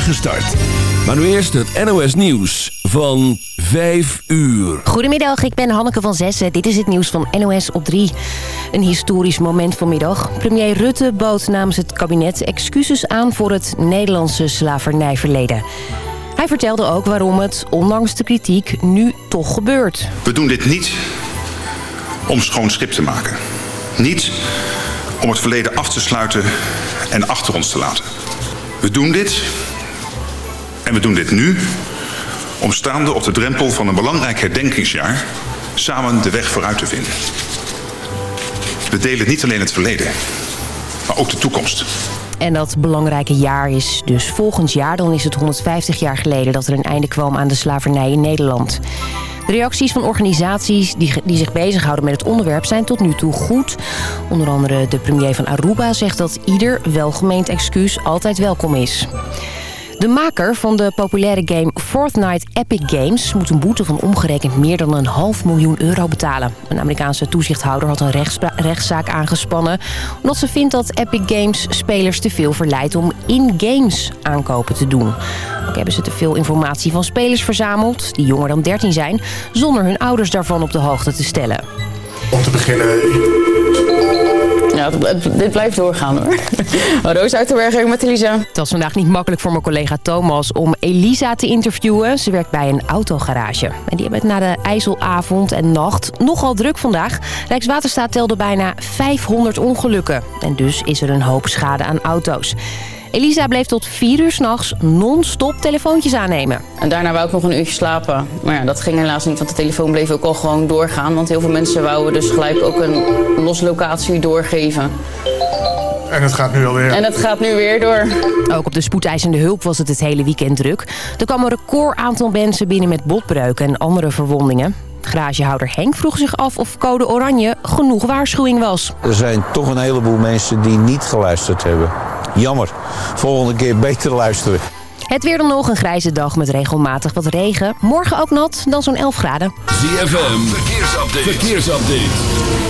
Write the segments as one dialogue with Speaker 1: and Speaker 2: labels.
Speaker 1: start. Maar nu eerst het NOS Nieuws van 5 uur.
Speaker 2: Goedemiddag, ik ben Hanneke van Zessen. Dit is het nieuws van NOS op 3. Een historisch moment vanmiddag. Premier Rutte bood namens het kabinet excuses aan voor het Nederlandse slavernijverleden. Hij vertelde ook waarom het, ondanks de kritiek, nu toch gebeurt.
Speaker 3: We doen dit niet om schoon schip te maken. Niet om het verleden af te sluiten en achter ons te laten. We doen dit, en we doen dit nu, om staande op de drempel van een belangrijk herdenkingsjaar samen de weg vooruit te vinden. We delen niet alleen het verleden, maar ook de toekomst.
Speaker 2: En dat belangrijke jaar is dus volgend jaar. Dan is het 150 jaar geleden dat er een einde kwam aan de slavernij in Nederland. De reacties van organisaties die, die zich bezighouden met het onderwerp zijn tot nu toe goed. Onder andere de premier van Aruba zegt dat ieder welgemeend excuus altijd welkom is. De maker van de populaire game Fortnite Epic Games... moet een boete van omgerekend meer dan een half miljoen euro betalen. Een Amerikaanse toezichthouder had een rechtszaak aangespannen... omdat ze vindt dat Epic Games spelers te veel verleidt... om in-games aankopen te doen. Ook hebben ze te veel informatie van spelers verzameld... die jonger dan 13 zijn... zonder hun ouders daarvan op de hoogte te stellen.
Speaker 4: Om te beginnen
Speaker 5: ja, dit blijft doorgaan hoor. Roos Uiterberger met Elisa.
Speaker 2: Het was vandaag niet makkelijk voor mijn collega Thomas om Elisa te interviewen. Ze werkt bij een autogarage. En die hebben het na de ijzelavond en nacht nogal druk vandaag. Rijkswaterstaat telde bijna 500 ongelukken. En dus is er een hoop schade aan auto's. Elisa bleef tot vier uur s'nachts non-stop telefoontjes aannemen.
Speaker 5: En daarna wou ik nog een uurtje slapen. Maar ja, dat ging helaas niet, want de telefoon bleef ook al gewoon doorgaan. Want heel veel mensen wouden dus gelijk ook een loslocatie doorgeven.
Speaker 4: En het gaat nu alweer.
Speaker 5: En het gaat nu weer door.
Speaker 2: Ook op de spoedeisende hulp was het het hele weekend druk. Er kwam een record aantal mensen binnen met botbreuken en andere verwondingen. Garagehouder Henk vroeg zich af of code oranje genoeg waarschuwing was.
Speaker 6: Er zijn toch een heleboel mensen die niet geluisterd hebben. Jammer. Volgende keer beter luisteren.
Speaker 2: Het weer dan nog een grijze dag met regelmatig wat regen. Morgen ook nat, dan zo'n 11 graden.
Speaker 1: ZFM, verkeersupdate. verkeersupdate.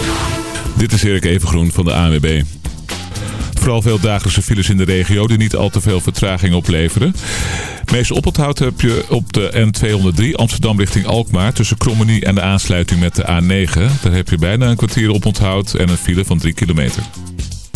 Speaker 7: Dit is Erik Evengroen van de ANWB. Vooral veel dagelijkse files in de regio die niet al te veel vertraging opleveren. Meest oponthoud heb je op de N203 Amsterdam richting Alkmaar... tussen Krommenie en de aansluiting met de A9. Daar heb je bijna een kwartier oponthoud en een file van 3 kilometer.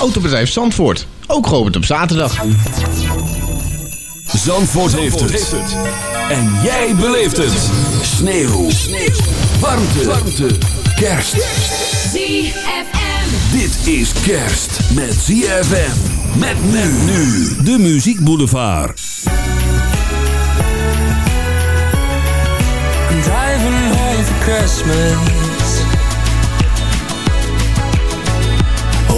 Speaker 8: Autobedrijf Zandvoort. Ook geopend op zaterdag.
Speaker 1: Zandvoort, heeft, het. En jij beleeft het. Sneeuw. Sneeuw. Warmte. Warmte. Kerst.
Speaker 9: ZFM.
Speaker 1: Dit is kerst met ZFM. Met men nu. De Muziek Boulevard.
Speaker 10: I'm driving home for Christmas.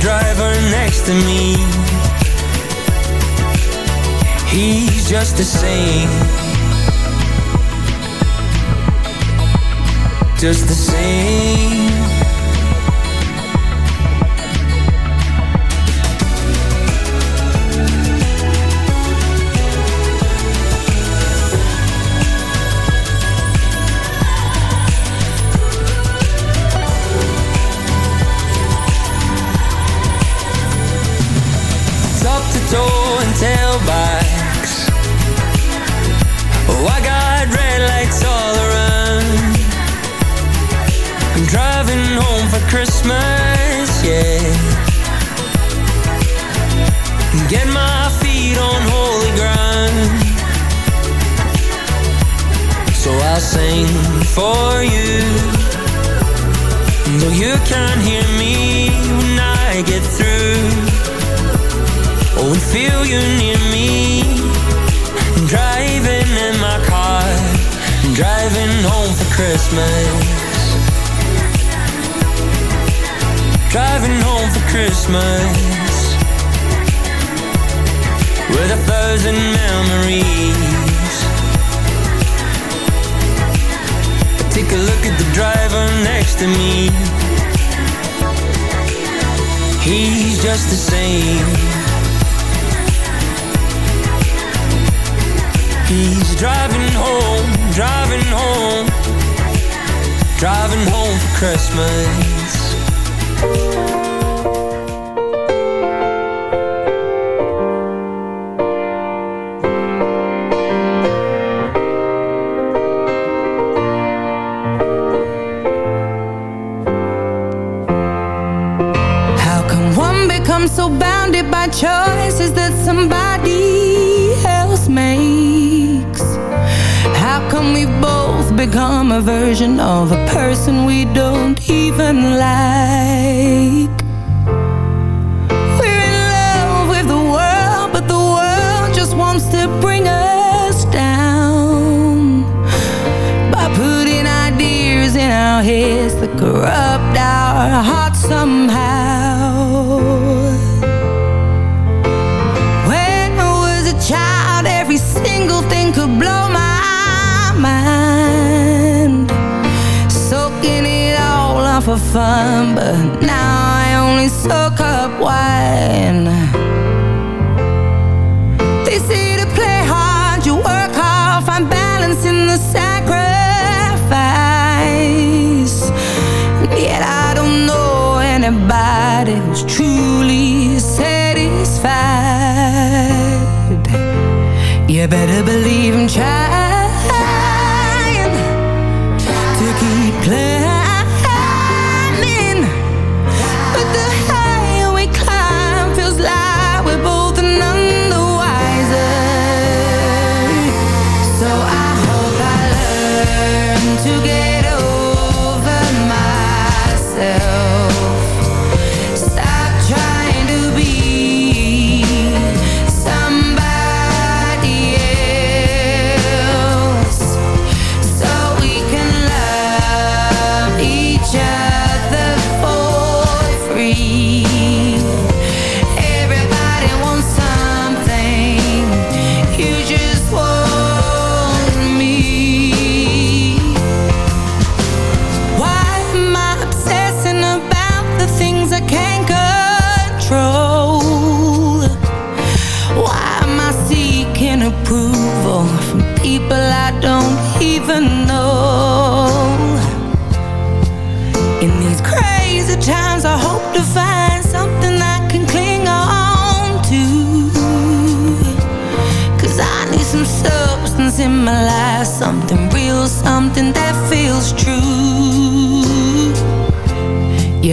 Speaker 11: driver next to me. He's just the same. Just the same.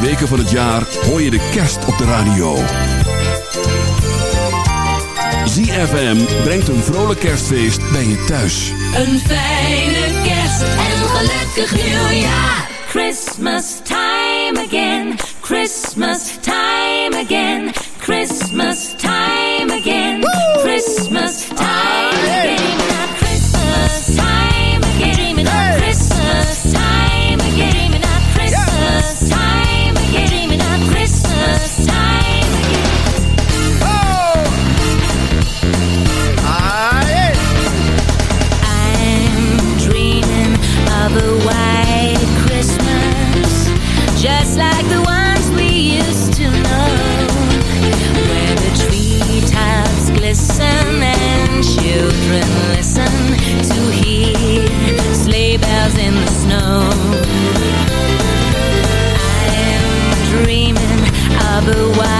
Speaker 1: weken van het jaar hoor je de kerst op de radio. ZFM brengt een vrolijk kerstfeest bij je thuis.
Speaker 12: Een fijne kerst en een gelukkig nieuwjaar. Christmas time again, Christmas time again, Christmas time again, Christmas time again, Christmas time. Again.
Speaker 13: Why?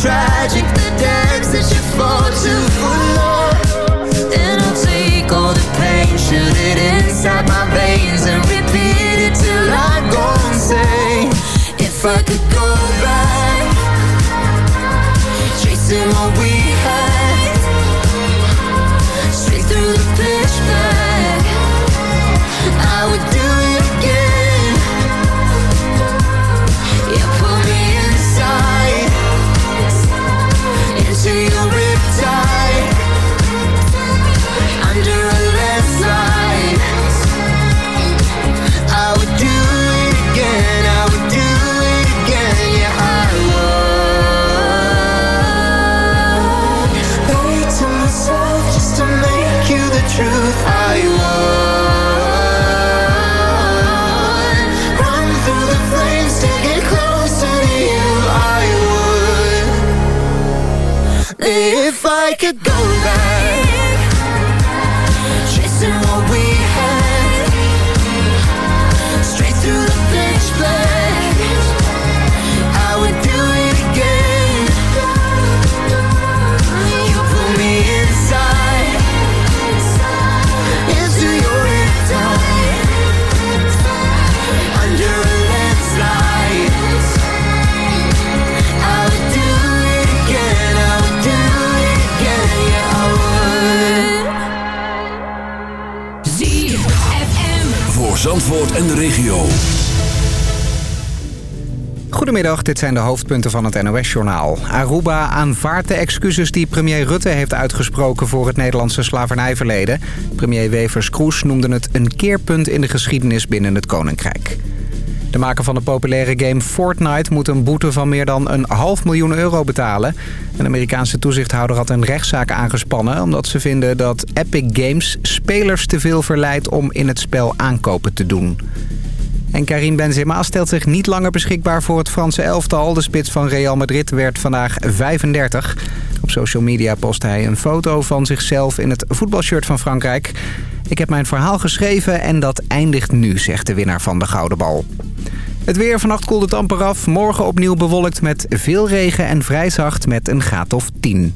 Speaker 13: Tragic, the depths that you fall go
Speaker 14: Goedemiddag, dit zijn de hoofdpunten van het NOS-journaal. Aruba aanvaardt de excuses die premier Rutte heeft uitgesproken voor het Nederlandse slavernijverleden. Premier Wevers-Kroes noemde het een keerpunt in de geschiedenis binnen het Koninkrijk. De maker van de populaire game Fortnite moet een boete van meer dan een half miljoen euro betalen. Een Amerikaanse toezichthouder had een rechtszaak aangespannen... omdat ze vinden dat Epic Games spelers te veel verleidt om in het spel aankopen te doen. En Karim Benzema stelt zich niet langer beschikbaar voor het Franse elftal. De spits van Real Madrid werd vandaag 35. Op social media post hij een foto van zichzelf in het voetbalshirt van Frankrijk. Ik heb mijn verhaal geschreven en dat eindigt nu, zegt de winnaar van de Gouden Bal. Het weer vannacht koelt het amper af. Morgen opnieuw bewolkt met veel regen en vrij zacht met een graad of 10.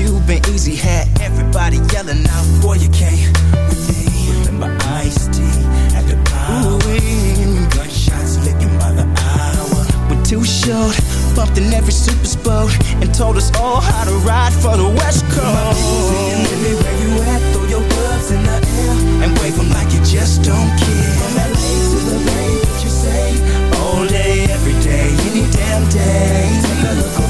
Speaker 15: When
Speaker 16: Ice Cube and Easy had everybody yelling out, Boy, you can't with me. Remember Ice T at the power. Gunshots licking by the hour. We're too short, bumped in every super boat, and told us all how to ride for the West Coast. Singing, where you at? Throw your gloves in the air and wave 'em like you just don't care. From LA to the Bay, what you say? All day, every day, any damn day. Take a look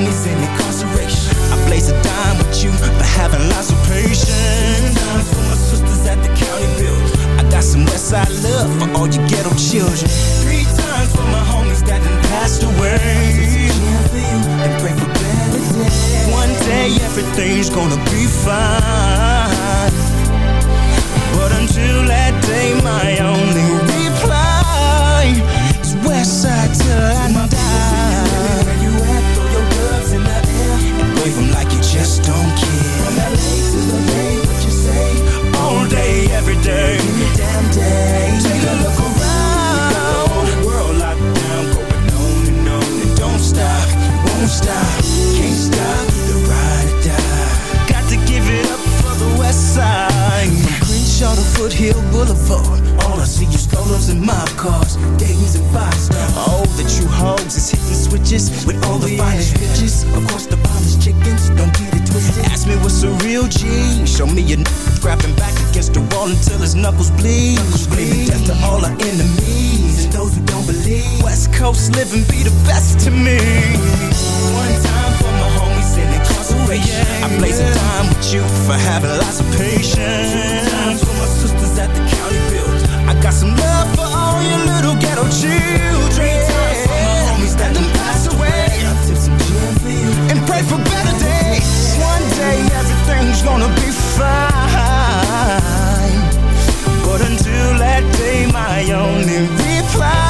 Speaker 16: Homies in incarceration. I blaze a dime with you for having lots of patience. Time for my sisters at the county build. I got some Westside love for all you ghetto children. Three times for my homies that done passed away. And pray for better days. One day everything's gonna be fine. But until that day, my only say until his knuckles bleed. Death to all our enemies and those who don't believe. West Coast living be the best to me. One time for my homies in incarceration. I blaze a time with you for having lots of patience. Two times for my sisters at the county build. I got some love for all your little ghetto children. Three times for my homies that done passed away. I tip some gin for you and pray for better days. One day everything's gonna be fine. That day, my only reply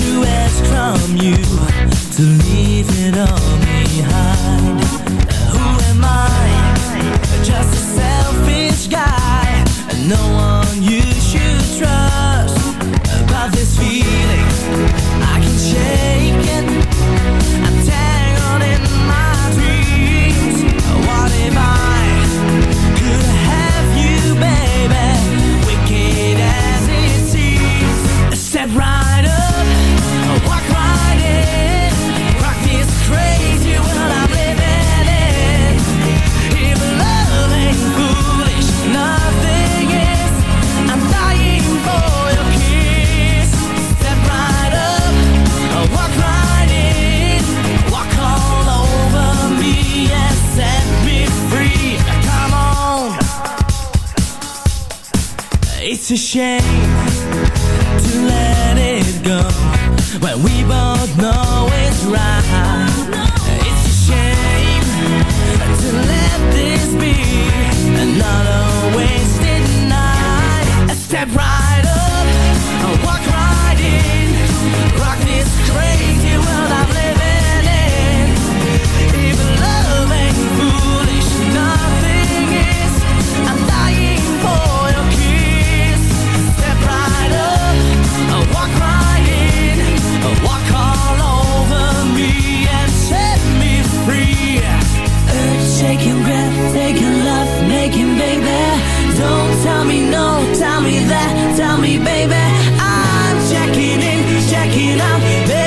Speaker 16: to ask from you
Speaker 17: to leave
Speaker 1: it
Speaker 16: all behind. Who am I? Just a selfish guy, no
Speaker 18: one. a shame to let it go when we both know it's right. It's a shame to let this be another wasted night. A step right. Tell me that, tell me baby I'm checking in, checking out baby.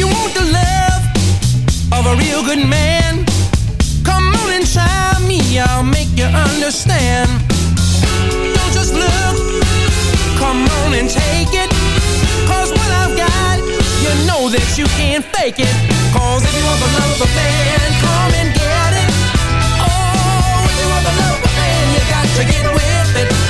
Speaker 18: you want the love of a real good man, come on and try me, I'll make you understand. Don't just look, come on and take it. Cause what I've got, you know that you can't fake it. Cause if you want the love of a man, come and get it. Oh, if you want the love of a man, you got to get with it.